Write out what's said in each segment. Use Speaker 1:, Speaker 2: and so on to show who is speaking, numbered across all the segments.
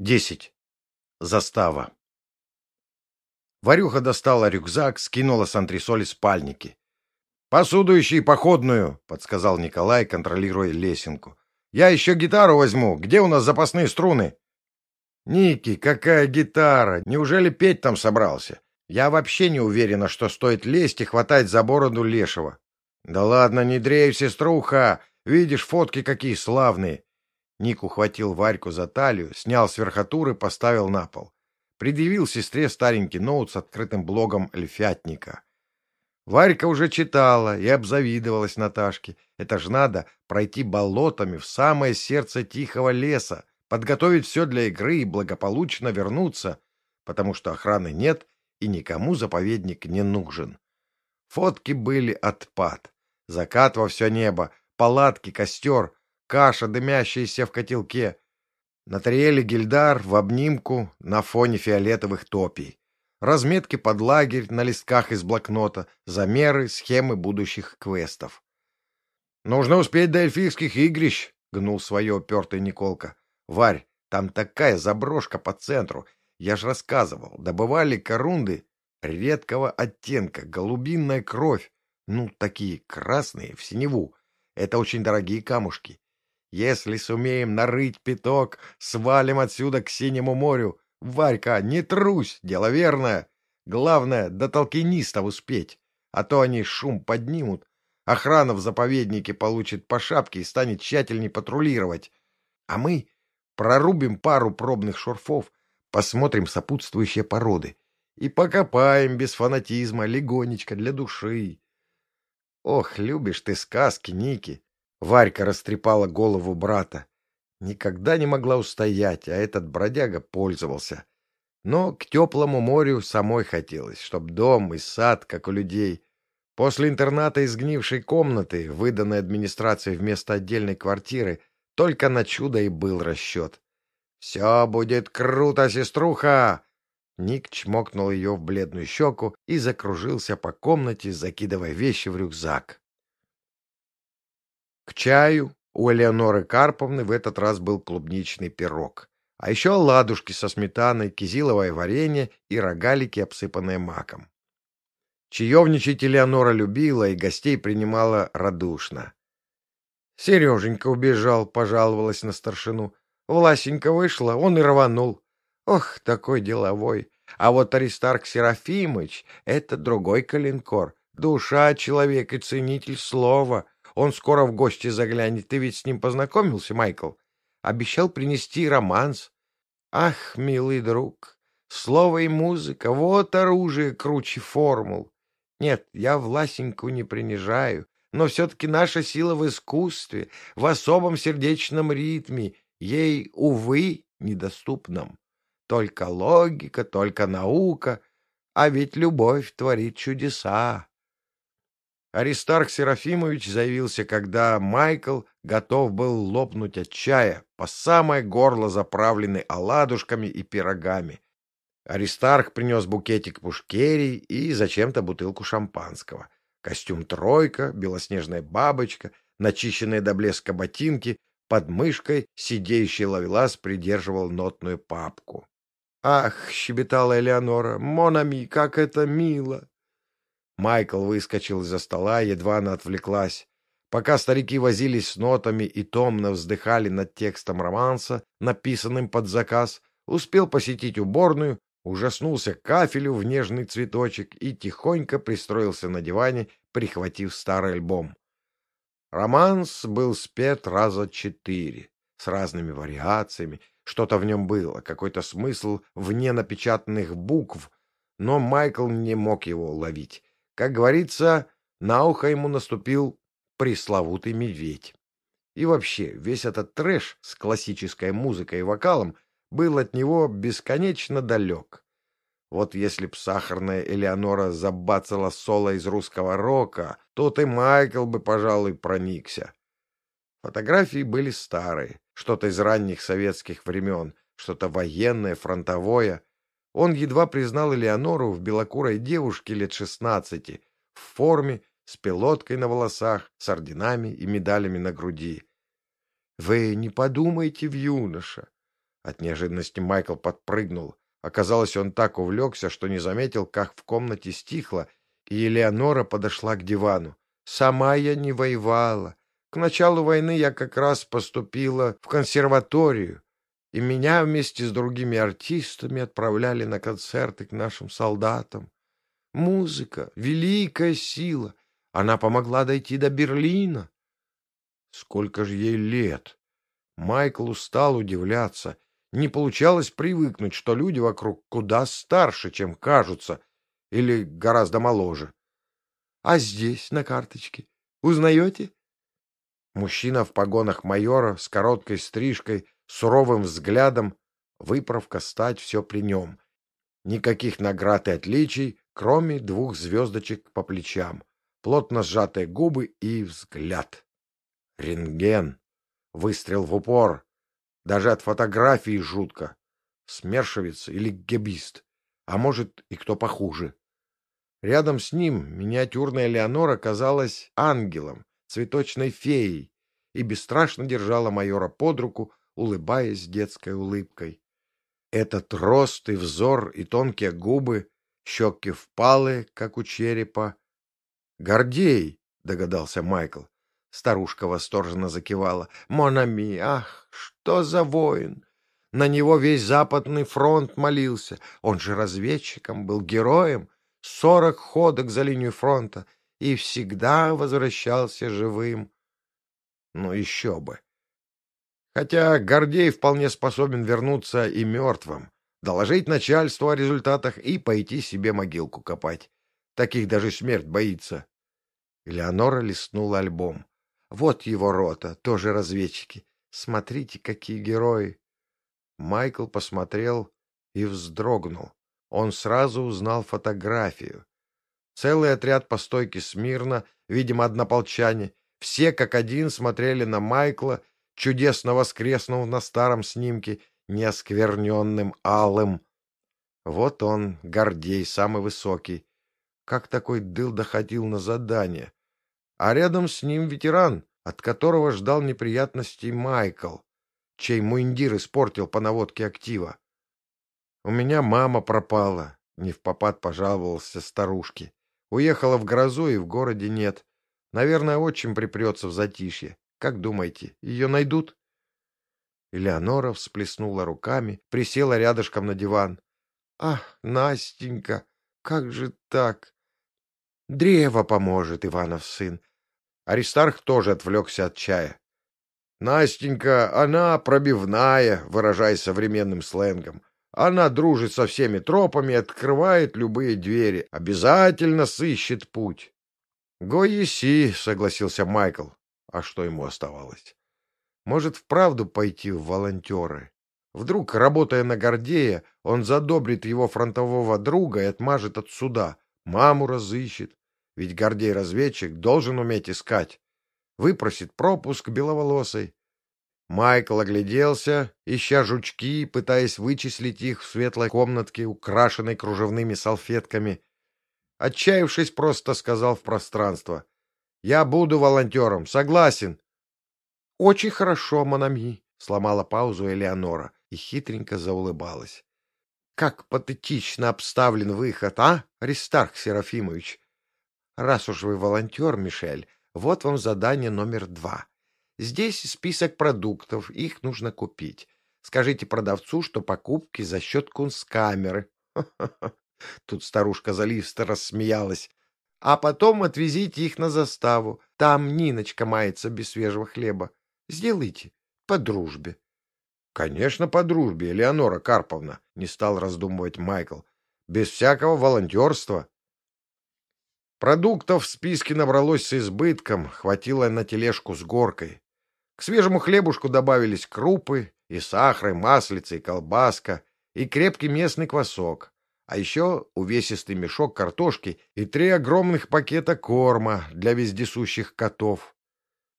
Speaker 1: Десять. Застава. Варюха достала рюкзак, скинула с антресоли спальники. «Посуду ищи походную», — подсказал Николай, контролируя лесенку. «Я еще гитару возьму. Где у нас запасные струны?» «Ники, какая гитара? Неужели петь там собрался? Я вообще не уверена, что стоит лезть и хватать за бороду лешего». «Да ладно, не дрейф, сеструха! Видишь, фотки какие славные!» Ник ухватил Варьку за талию, снял с верхотуры, поставил на пол. Предъявил сестре старенький ноут с открытым блогом эльфятника. Варька уже читала и обзавидовалась Наташке. Это ж надо пройти болотами в самое сердце тихого леса, подготовить все для игры и благополучно вернуться, потому что охраны нет и никому заповедник не нужен. Фотки были отпад. Закат во все небо, палатки, костер — каша, дымящаяся в котелке. На треле гильдар в обнимку на фоне фиолетовых топий. Разметки под лагерь на листках из блокнота, замеры, схемы будущих квестов. «Нужно успеть до эльфийских игрищ», — гнул свое упертый Николка. «Варь, там такая заброшка по центру. Я ж рассказывал, добывали корунды редкого оттенка, голубинная кровь. Ну, такие красные, в синеву. Это очень дорогие камушки. Если сумеем нарыть пяток, свалим отсюда к синему морю. Варька, не трусь, дело верное. Главное, до толкинистов успеть, а то они шум поднимут. Охрана в заповеднике получит по шапке и станет тщательней патрулировать. А мы прорубим пару пробных шурфов, посмотрим сопутствующие породы и покопаем без фанатизма легонечко для души. Ох, любишь ты сказки, Ники. Варька растрепала голову брата. Никогда не могла устоять, а этот бродяга пользовался. Но к теплому морю самой хотелось, чтоб дом и сад, как у людей. После интерната изгнившей комнаты, выданной администрацией вместо отдельной квартиры, только на чудо и был расчет. «Все будет круто, сеструха!» Ник чмокнул ее в бледную щеку и закружился по комнате, закидывая вещи в рюкзак. К чаю у Элеоноры Карповны в этот раз был клубничный пирог. А еще ладушки со сметаной, кизиловое варенье и рогалики, обсыпанные маком. Чаевничать Элеонора любила и гостей принимала радушно. Сереженька убежал, пожаловалась на старшину. Власенька вышла, он и рванул. Ох, такой деловой. А вот Аристарх Серафимыч — это другой калинкор. Душа человек и ценитель слова. Он скоро в гости заглянет. Ты ведь с ним познакомился, Майкл? Обещал принести романс. Ах, милый друг, слово и музыка — вот оружие круче формул. Нет, я Власеньку не принижаю, но все-таки наша сила в искусстве, в особом сердечном ритме, ей, увы, недоступном. Только логика, только наука, а ведь любовь творит чудеса. Аристарх Серафимович заявился, когда Майкл готов был лопнуть от чая, по самое горло заправленный оладушками и пирогами. Аристарх принес букетик пушкерий и зачем-то бутылку шампанского. Костюм «тройка», белоснежная бабочка, начищенные до блеска ботинки, под мышкой сидеющий ловелас придерживал нотную папку. «Ах!» — щебетала Элеонора. «Монами, как это мило!» Майкл выскочил из-за стола, едва она отвлеклась. Пока старики возились с нотами и томно вздыхали над текстом романса, написанным под заказ, успел посетить уборную, ужаснулся кафелю в нежный цветочек и тихонько пристроился на диване, прихватив старый альбом. Романс был спет раза четыре, с разными вариациями, что-то в нем было, какой-то смысл вне напечатанных букв, но Майкл не мог его уловить. Как говорится, на ухо ему наступил пресловутый медведь. И вообще, весь этот трэш с классической музыкой и вокалом был от него бесконечно далек. Вот если б сахарная Элеонора забацала соло из русского рока, то и Майкл бы, пожалуй, проникся. Фотографии были старые, что-то из ранних советских времен, что-то военное, фронтовое. Он едва признал Элеонору в белокурой девушке лет шестнадцати, в форме, с пилоткой на волосах, с орденами и медалями на груди. — Вы не подумайте, в юноша. От неожиданности Майкл подпрыгнул. Оказалось, он так увлекся, что не заметил, как в комнате стихло, и Элеонора подошла к дивану. «Сама я не воевала. К началу войны я как раз поступила в консерваторию, и меня вместе с другими артистами отправляли на концерты к нашим солдатам. Музыка — великая сила. Она помогла дойти до Берлина. Сколько же ей лет? Майкл устал удивляться. Не получалось привыкнуть, что люди вокруг куда старше, чем кажутся, или гораздо моложе. — А здесь, на карточке, узнаете? Мужчина в погонах майора с короткой стрижкой, суровым взглядом, выправка стать все при нем. Никаких наград и отличий, кроме двух звездочек по плечам, плотно сжатые губы и взгляд. Рентген. Выстрел в упор. Даже от фотографии жутко. Смершевец или гебист. А может, и кто похуже. Рядом с ним миниатюрная Леонора казалась ангелом, цветочной феей и бесстрашно держала майора под руку, улыбаясь детской улыбкой. Этот рост и взор, и тонкие губы, щеки впалые, как у черепа. «Гордей!» — догадался Майкл. Старушка восторженно закивала. «Монами, ах, что за воин! На него весь Западный фронт молился. Он же разведчиком был, героем. Сорок ходок за линию фронта и всегда возвращался живым. Ну, еще бы. Хотя Гордей вполне способен вернуться и мертвым, доложить начальству о результатах и пойти себе могилку копать. Таких даже смерть боится. Элеонора листнула альбом. Вот его рота, тоже разведчики. Смотрите, какие герои. Майкл посмотрел и вздрогнул. Он сразу узнал фотографию. Целый отряд по стойке смирно, видимо, однополчане, все как один смотрели на Майкла, чудесно воскреснув на старом снимке, неоскверненным алым. Вот он, Гордей, самый высокий. Как такой дыл доходил на задание? А рядом с ним ветеран, от которого ждал неприятностей Майкл, чей мундир испортил по наводке актива. «У меня мама пропала», — не в попад пожаловался старушке. Уехала в грозу и в городе нет. Наверное, отчим припрется в затишье. Как думаете, ее найдут? Элеонора всплеснула руками, присела рядышком на диван. «Ах, Настенька, как же так?» «Древо поможет, Иванов сын». Аристарх тоже отвлекся от чая. «Настенька, она пробивная, выражаясь современным сленгом. Она дружит со всеми тропами, открывает любые двери, обязательно сыщет путь. — Го-еси, — согласился Майкл. А что ему оставалось? Может, вправду пойти в волонтеры? Вдруг, работая на Гордея, он задобрит его фронтового друга и отмажет от суда. Маму разыщет. Ведь Гордей-разведчик должен уметь искать. Выпросит пропуск беловолосой. Майкл огляделся, ища жучки, пытаясь вычислить их в светлой комнатке, украшенной кружевными салфетками. Отчаявшись, просто сказал в пространство. — Я буду волонтером, согласен. — Очень хорошо, Монами, — сломала паузу Элеонора и хитренько заулыбалась. — Как патетично обставлен выход, а, Аристарх Серафимович? Раз уж вы волонтер, Мишель, вот вам задание номер два — Здесь список продуктов, их нужно купить. Скажите продавцу, что покупки за счет кунсткамеры. Тут старушка заливсто рассмеялась. А потом отвезите их на заставу. Там Ниночка мается без свежего хлеба. Сделайте. По дружбе. — Конечно, по дружбе, Элеонора Карповна, — не стал раздумывать Майкл. — Без всякого волонтерства. Продуктов в списке набралось с избытком, хватило на тележку с горкой. К свежему хлебушку добавились крупы, и сахар, и маслица, и колбаска, и крепкий местный квасок, а еще увесистый мешок картошки и три огромных пакета корма для вездесущих котов.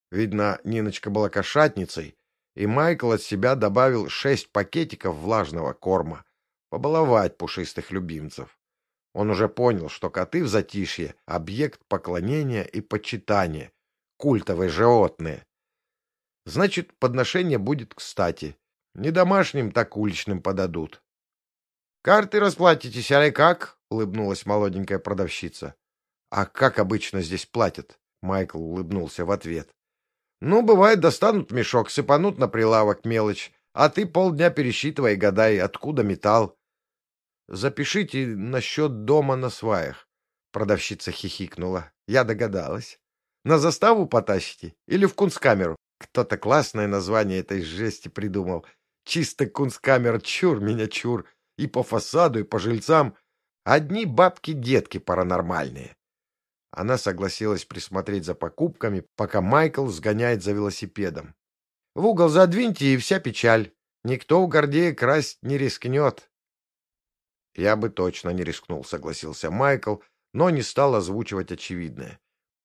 Speaker 1: Видно, Ниночка была кошатницей, и Майкл от себя добавил шесть пакетиков влажного корма, побаловать пушистых любимцев. Он уже понял, что коты в затишье — объект поклонения и почитания, культовые животные. Значит, подношение будет кстати. Не домашним, так уличным подадут. — Карты расплатитесь, а как? — улыбнулась молоденькая продавщица. — А как обычно здесь платят? — Майкл улыбнулся в ответ. — Ну, бывает, достанут мешок, сыпанут на прилавок мелочь, а ты полдня пересчитывай и гадай, откуда металл. — Запишите насчет дома на сваях. Продавщица хихикнула. Я догадалась. На заставу потащите или в кунсткамеру? Кто-то классное название этой жести придумал. Чисто кунсткамер, чур меня чур. И по фасаду, и по жильцам. Одни бабки-детки паранормальные. Она согласилась присмотреть за покупками, пока Майкл сгоняет за велосипедом. В угол задвиньте, и вся печаль. Никто у Гордея красть не рискнет. Я бы точно не рискнул, согласился Майкл, но не стал озвучивать очевидное.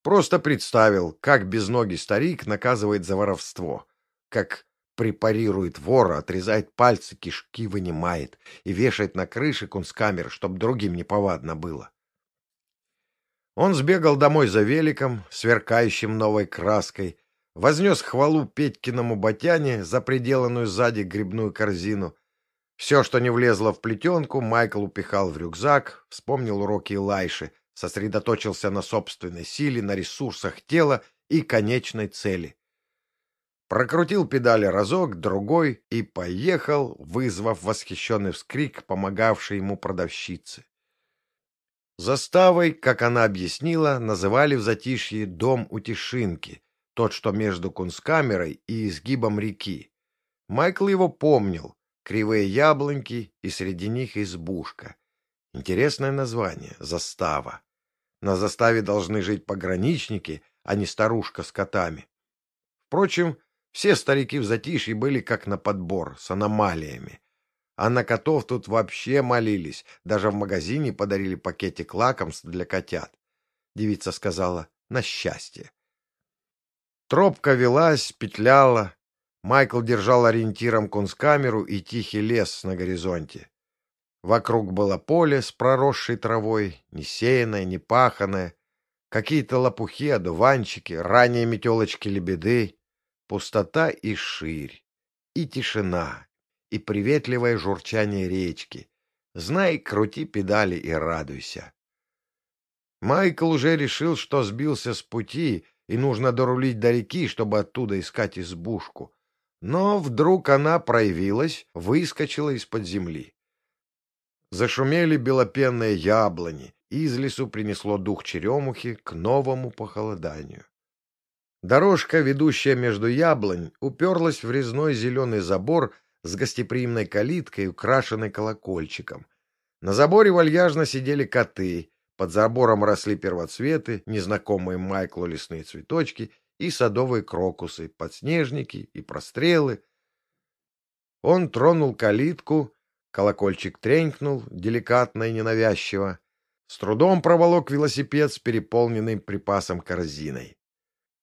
Speaker 1: Просто представил, как безногий старик наказывает за воровство, как препарирует вора, отрезает пальцы, кишки вынимает и вешает на крыше кунсткамер, чтобы другим неповадно было. Он сбегал домой за великом, сверкающим новой краской, вознес хвалу Петькиному ботяне за приделанную сзади грибную корзину. Все, что не влезло в плетенку, Майкл упихал в рюкзак, вспомнил уроки Лайши, сосредоточился на собственной силе, на ресурсах тела и конечной цели. Прокрутил педали разок, другой и поехал, вызвав восхищенный вскрик, помогавший ему продавщице. Заставой, как она объяснила, называли в затишье «дом у Тишинки», тот, что между кунсткамерой и изгибом реки. Майкл его помнил, кривые яблоньки и среди них избушка. Интересное название — застава. На заставе должны жить пограничники, а не старушка с котами. Впрочем, все старики в затишье были как на подбор, с аномалиями. А на котов тут вообще молились, даже в магазине подарили пакетик лакомств для котят. Девица сказала «на счастье». Тропка велась, петляла. Майкл держал ориентиром кунсткамеру и тихий лес на горизонте. Вокруг было поле с проросшей травой, не сеянное, не паханое, какие-то лопухи, одуванчики, ранние метелочки-лебеды, пустота и ширь, и тишина, и приветливое журчание речки. Знай, крути педали и радуйся. Майкл уже решил, что сбился с пути, и нужно дорулить до реки, чтобы оттуда искать избушку. Но вдруг она проявилась, выскочила из-под земли. Зашумели белопенные яблони, из лесу принесло дух черемухи к новому похолоданию. Дорожка, ведущая между яблонь, уперлась в резной зеленый забор с гостеприимной калиткой, украшенной колокольчиком. На заборе вальяжно сидели коты, под забором росли первоцветы, незнакомые Майклу лесные цветочки и садовые крокусы, подснежники и прострелы. Он тронул калитку, Колокольчик тренькнул, деликатно и ненавязчиво. С трудом проволок велосипед с переполненным припасом корзиной.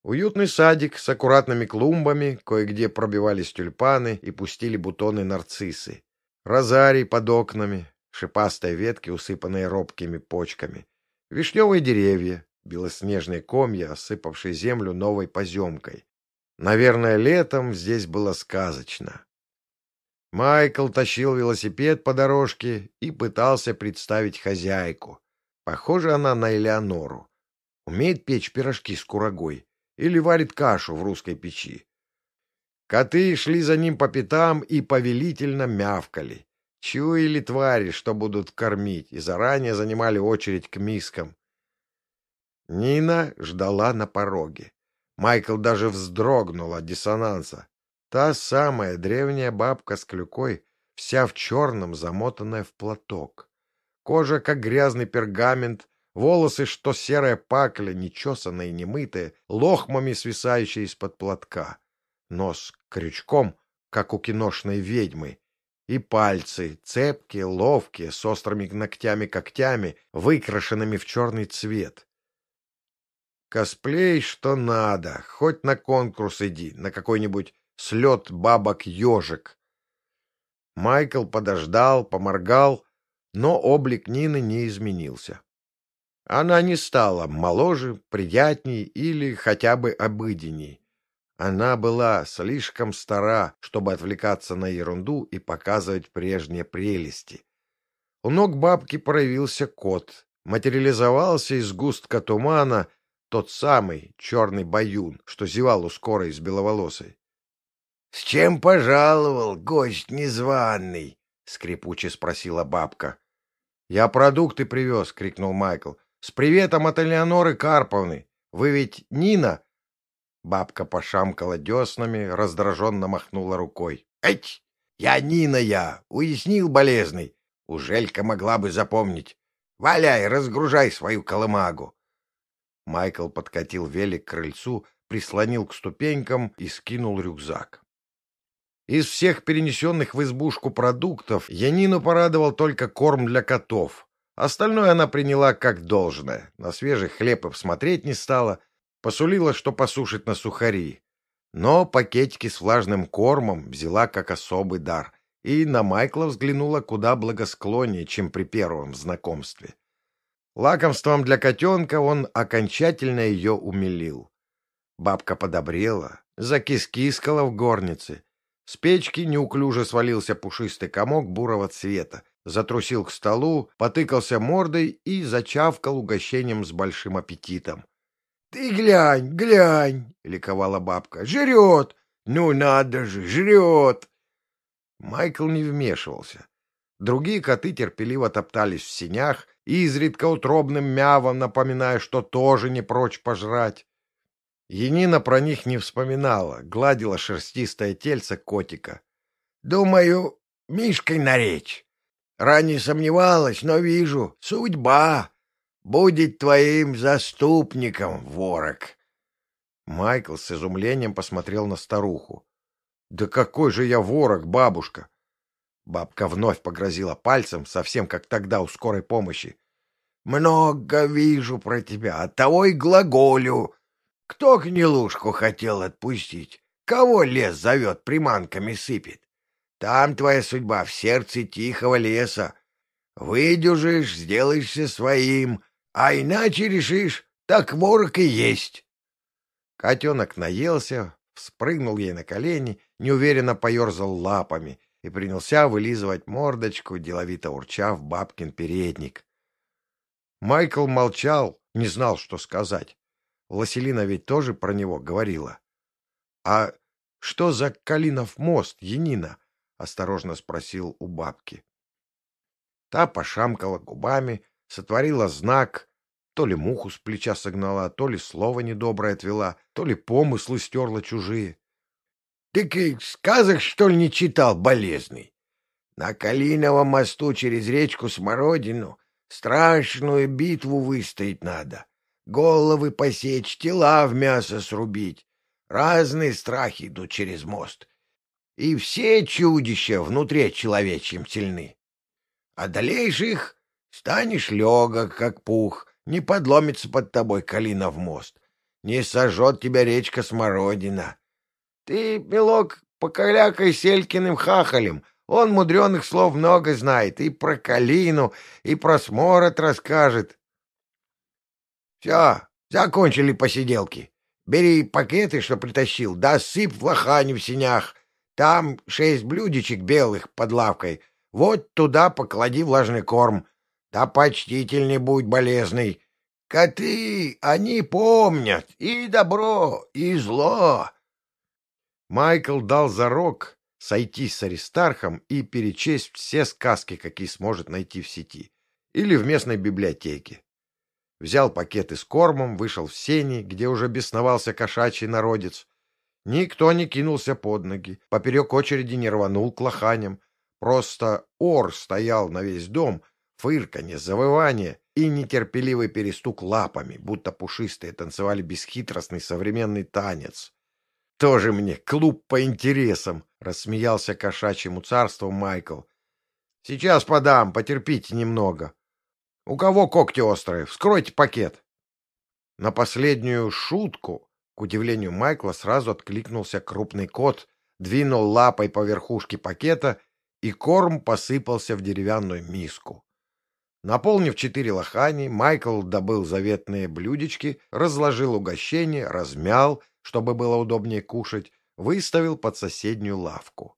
Speaker 1: Уютный садик с аккуратными клумбами, кое-где пробивались тюльпаны и пустили бутоны нарциссы. Розарий под окнами, шипастые ветки, усыпанные робкими почками. Вишневые деревья, белоснежные комья, осыпавшие землю новой поземкой. Наверное, летом здесь было сказочно. Майкл тащил велосипед по дорожке и пытался представить хозяйку. Похоже она на Элеонору. Умеет печь пирожки с курагой или варит кашу в русской печи. Коты шли за ним по пятам и повелительно мявкали. Чуяли твари, что будут кормить, и заранее занимали очередь к мискам. Нина ждала на пороге. Майкл даже вздрогнул от диссонанса. Та самая древняя бабка с клюкой, вся в черном, замотанная в платок. Кожа, как грязный пергамент, волосы, что серая пакля, нечесанные немытые, лохмами свисающие из-под платка. Нос крючком, как у киношной ведьмы, и пальцы, цепкие, ловкие, с острыми ногтями-когтями, выкрашенными в черный цвет. Косплей что надо, хоть на конкурс иди, на какой-нибудь слет бабок-ежик. Майкл подождал, поморгал, но облик Нины не изменился. Она не стала моложе, приятней или хотя бы обыденней. Она была слишком стара, чтобы отвлекаться на ерунду и показывать прежние прелести. У ног бабки проявился кот, материализовался из густка тумана тот самый черный баюн, что зевал у скорой из беловолосой. — С чем пожаловал, гость незваный? — скрипуче спросила бабка. — Я продукты привез, — крикнул Майкл. — С приветом от Элеоноры Карповны. Вы ведь Нина? Бабка пошамкала деснами, раздраженно махнула рукой. — Эть! Я Нина я! Уяснил болезный. Ужелька могла бы запомнить. Валяй, разгружай свою колымагу. Майкл подкатил велик к крыльцу, прислонил к ступенькам и скинул рюкзак. Из всех перенесенных в избушку продуктов Янину порадовал только корм для котов. Остальное она приняла как должное. На свежий хлеб и всмотреть не стала. Посулила, что посушит на сухари. Но пакетики с влажным кормом взяла как особый дар. И на Майкла взглянула куда благосклоннее, чем при первом знакомстве. Лакомством для котенка он окончательно ее умилил. Бабка подобрела, закискискала в горнице. С печки неуклюже свалился пушистый комок бурого цвета, затрусил к столу, потыкался мордой и зачавкал угощением с большим аппетитом. — Ты глянь, глянь! — ликовала бабка. — Жрет! Ну надо же, жрет! Майкл не вмешивался. Другие коты терпеливо топтались в синях, изредка утробным мявом напоминая, что тоже не прочь пожрать. Енина про них не вспоминала, гладила шерстистое тельце котика. — Думаю, Мишкой наречь. Ранее сомневалась, но вижу, судьба. Будет твоим заступником, ворог. Майкл с изумлением посмотрел на старуху. — Да какой же я ворог, бабушка! Бабка вновь погрозила пальцем, совсем как тогда у скорой помощи. — Много вижу про тебя, оттого и глаголю. Кто гнилушку хотел отпустить? Кого лес зовет, приманками сыпет? Там твоя судьба в сердце тихого леса. Выдюжишь, сделаешься своим, а иначе решишь, так ворог и есть. Котенок наелся, вспрыгнул ей на колени, неуверенно поерзал лапами — и принялся вылизывать мордочку, деловито урча в бабкин передник. Майкл молчал, не знал, что сказать. Василина ведь тоже про него говорила. — А что за Калинов мост, Янина? — осторожно спросил у бабки. Та пошамкала губами, сотворила знак, то ли муху с плеча согнала, то ли слово недоброе отвела, то ли помыслы стерла чужие. И сказок, что ли, не читал, болезный? На Калиновом мосту через речку Смородину страшную битву выстоять надо. Головы посечь, тела в мясо срубить. Разные страхи идут через мост. И все чудища внутри человечьим сильны. Одолеешь их, станешь легок, как пух, не подломится под тобой Калинов мост, не сожжет тебя речка Смородина. Ты, милок, покалякай Селькиным хахалем. Он мудреных слов много знает. И про калину, и про смород расскажет. Все, закончили посиделки. Бери пакеты, что притащил, да сыпь в лохань в синях. Там шесть блюдечек белых под лавкой. Вот туда поклади влажный корм. Да почтительней будь болезный. Коты, они помнят и добро, и зло. Майкл дал зарок сойти с Аристархом и перечесть все сказки, какие сможет найти в сети или в местной библиотеке. Взял пакеты с кормом, вышел в сени, где уже бесновался кошачий народец. Никто не кинулся под ноги, поперек очереди не рванул к лоханям. Просто ор стоял на весь дом, фырканье, завывание и нетерпеливый перестук лапами, будто пушистые танцевали бесхитростный современный танец. Тоже мне клуб по интересам, — рассмеялся кошачьему царству Майкл. — Сейчас подам, потерпите немного. У кого когти острые? Вскройте пакет. На последнюю шутку, к удивлению Майкла, сразу откликнулся крупный кот, двинул лапой по верхушке пакета, и корм посыпался в деревянную миску. Наполнив четыре лохани, Майкл добыл заветные блюдечки, разложил угощение, размял, чтобы было удобнее кушать, выставил под соседнюю лавку.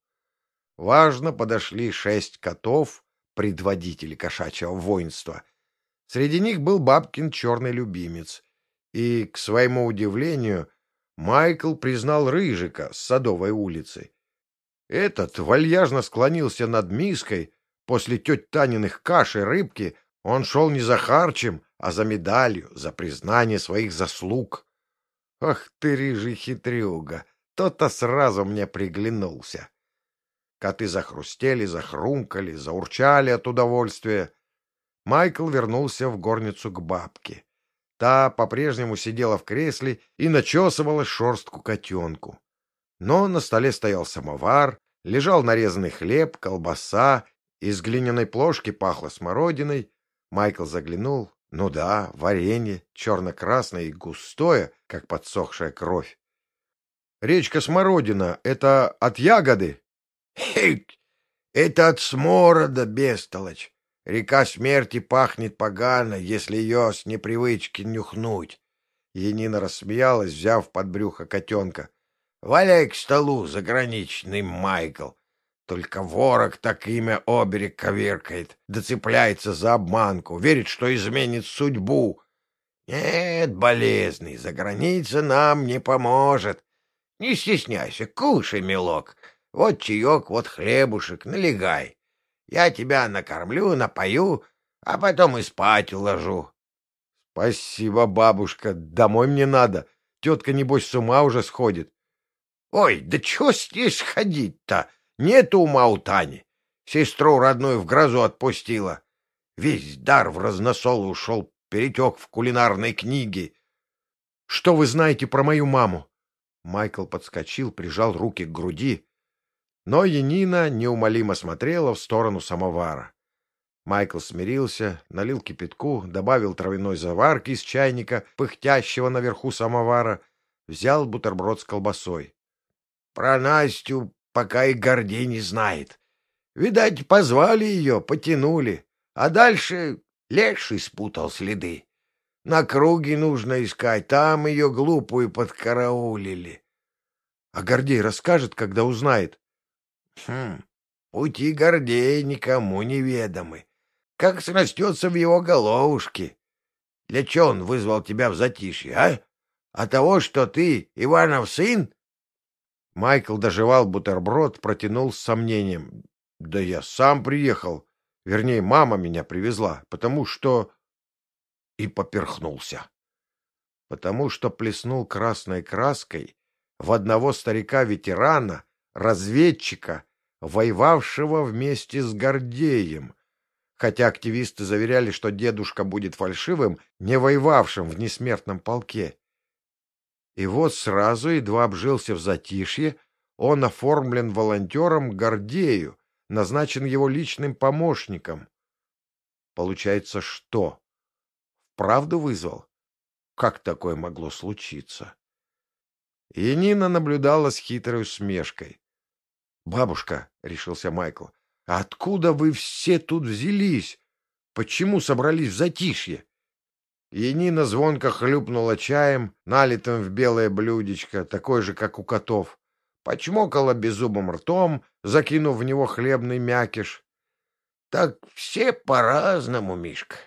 Speaker 1: Важно подошли шесть котов, предводители кошачьего воинства. Среди них был бабкин черный любимец. И, к своему удивлению, Майкл признал Рыжика с Садовой улицы. Этот вальяжно склонился над миской. После теть Таниных каш и рыбки он шел не за харчем, а за медалью, за признание своих заслуг. Ах ты, рыжий хитрюга! То-то сразу мне приглянулся. Коты захрустели, захрумкали, заурчали от удовольствия. Майкл вернулся в горницу к бабке. Та по-прежнему сидела в кресле и начесывала шерстку котенку. Но на столе стоял самовар, лежал нарезанный хлеб, колбаса, из глиняной плошки пахло смородиной. Майкл заглянул. Ну да, варенье, черно-красное и густое, как подсохшая кровь. Речка Смородина — это от ягоды?
Speaker 2: Хик! Это от сморода, бестолочь. Река смерти пахнет погано, если ее с непривычки нюхнуть.
Speaker 1: Енина рассмеялась, взяв под брюхо котенка.
Speaker 2: — Валяй к столу, заграничный Майкл. Только ворог так имя оберег коверкает, доцепляется за обманку, верит, что изменит судьбу. Нет, болезный, за граница нам не поможет. Не стесняйся, кушай, милок. Вот чаек, вот хлебушек, налегай. Я тебя накормлю, напою, а потом и спать уложу.
Speaker 1: — Спасибо, бабушка, домой мне надо. Тетка, небось, с ума уже сходит.
Speaker 2: — Ой, да чего здесь ходить-то? Нет ума у Тани. Сестру родную в грозу отпустила. Весь дар в разносол ушел, перетек в кулинарной книге.
Speaker 1: — Что вы знаете про мою маму? Майкл подскочил, прижал руки к груди. Но Янина неумолимо смотрела в сторону самовара. Майкл смирился, налил кипятку, добавил травяной заварки из чайника, пыхтящего наверху самовара, взял бутерброд с колбасой.
Speaker 2: — Про Настю пока и Гордей не знает. Видать, позвали ее, потянули, а дальше леший спутал следы. На круге нужно искать, там ее глупую подкараулили.
Speaker 1: — А Гордей расскажет, когда узнает?
Speaker 2: Хм, пути Гордея никому не ведомы. Как срастется в его головушке. Для чего он вызвал тебя в затишье, а? А того, что ты Иванов сын?
Speaker 1: Майкл доживал бутерброд, протянул с сомнением. Да я сам приехал. Вернее, мама меня привезла, потому что... И поперхнулся. Потому что плеснул красной краской в одного старика-ветерана, разведчика, воевавшего вместе с Гордеем, хотя активисты заверяли, что дедушка будет фальшивым, не воевавшим в несмертном полке. И вот сразу, едва обжился в затишье, он оформлен волонтером Гордею, назначен его личным помощником. Получается, что? Правду вызвал? Как такое могло случиться? И Нина наблюдала с хитрой усмешкой. «Бабушка», — решился Майкл, — «откуда вы все тут взялись? Почему собрались в затишье?» И Нина звонко хлюпнула чаем, налитым в белое блюдечко, такое же, как у котов, почмокала беззубым ртом, закинув в него хлебный мякиш.
Speaker 2: — Так все по-разному, Мишка.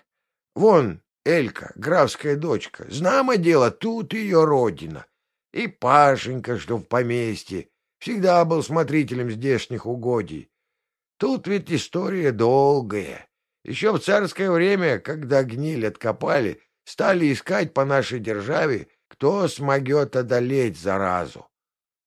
Speaker 2: Вон Элька, графская дочка, знамо дело, тут ее родина. И Пашенька, что в поместье, Всегда был смотрителем здешних угодий. Тут ведь история долгая. Еще в царское время, когда гниль откопали, стали искать по нашей державе, кто смогет одолеть заразу.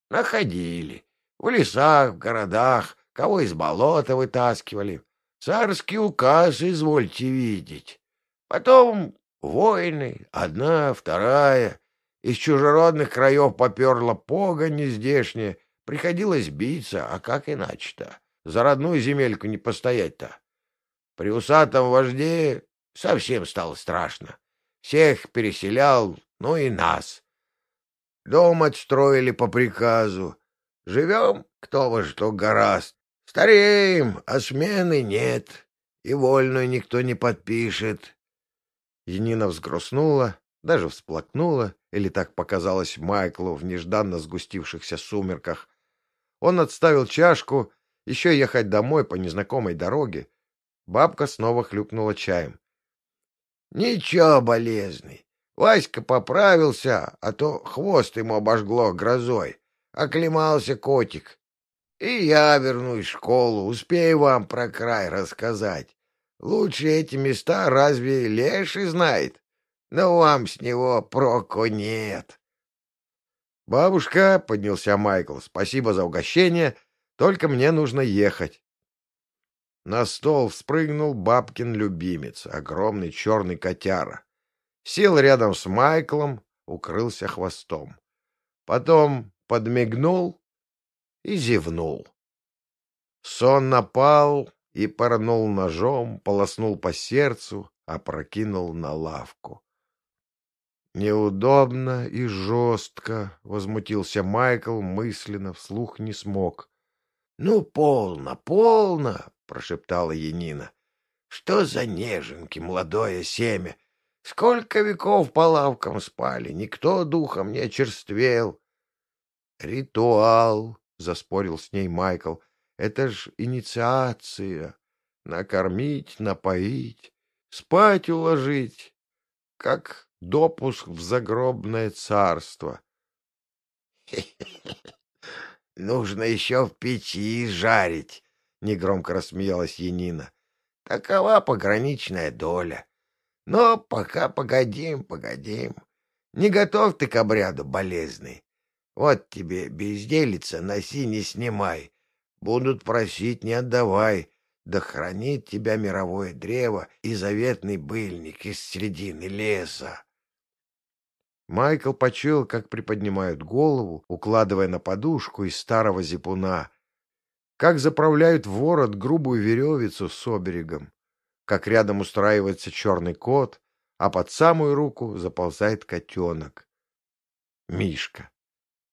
Speaker 2: Находили. В лесах, в городах, кого из болота вытаскивали. Царский указ, извольте видеть. Потом войны, одна, вторая. Из чужеродных краев поперла погонь нездешняя, Приходилось биться, а как иначе-то? За родную земельку не постоять-то. При усатом вожде совсем стало страшно. Всех переселял, ну и нас. Дом отстроили по приказу. Живем, кто во что гораст. Стареем, а смены нет. И вольную никто не подпишет.
Speaker 1: Енина взгрустнула, даже всплакнула, или так показалось Майклу в нежданно сгустившихся сумерках. Он отставил чашку, еще ехать домой по незнакомой дороге. Бабка снова хлюпнула чаем.
Speaker 2: — Ничего, болезный. Васька поправился, а то хвост ему обожгло грозой. Оклемался котик. И я вернусь в школу, успею вам про край рассказать. Лучше эти места разве леший знает? Но вам с него проку нет.
Speaker 1: «Бабушка», — поднялся Майкл, — «спасибо за угощение, только мне нужно ехать». На стол спрыгнул бабкин любимец, огромный черный котяра. Сел рядом с Майклом, укрылся хвостом. Потом подмигнул и зевнул. Сон напал и порнул ножом, полоснул по сердцу, опрокинул на лавку. «Неудобно и жестко», — возмутился Майкл, мысленно, вслух не смог.
Speaker 2: «Ну, полно, полно!» — прошептала Янина. «Что за неженки, молодое семя! Сколько веков по лавкам спали, никто духом не очерствел!»
Speaker 1: «Ритуал!» — заспорил с ней Майкл. «Это ж инициация. Накормить, напоить, спать уложить. Как допуск в загробное царство.
Speaker 2: — Нужно еще в печи жарить, — негромко рассмеялась Янина. — Такова пограничная доля. Но пока погодим, погодим. Не готов ты к обряду болезный. Вот тебе безделица, носи, не снимай. Будут просить, не отдавай. Да хранит тебя мировое древо и заветный быльник из середины леса.
Speaker 1: Майкл почуял, как приподнимают голову, укладывая на подушку из старого зипуна, как заправляют в ворот грубую веревицу с оберегом, как рядом устраивается черный кот, а под самую руку заползает котенок. Мишка.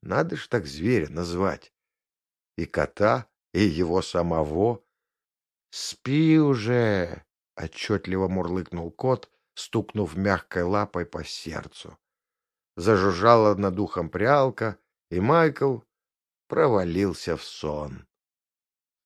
Speaker 1: Надо ж так зверя назвать. И кота, и его самого. «Спи уже!» — отчетливо мурлыкнул кот, стукнув мягкой лапой по сердцу зажужжала над ухом прялка, и Майкл провалился в сон.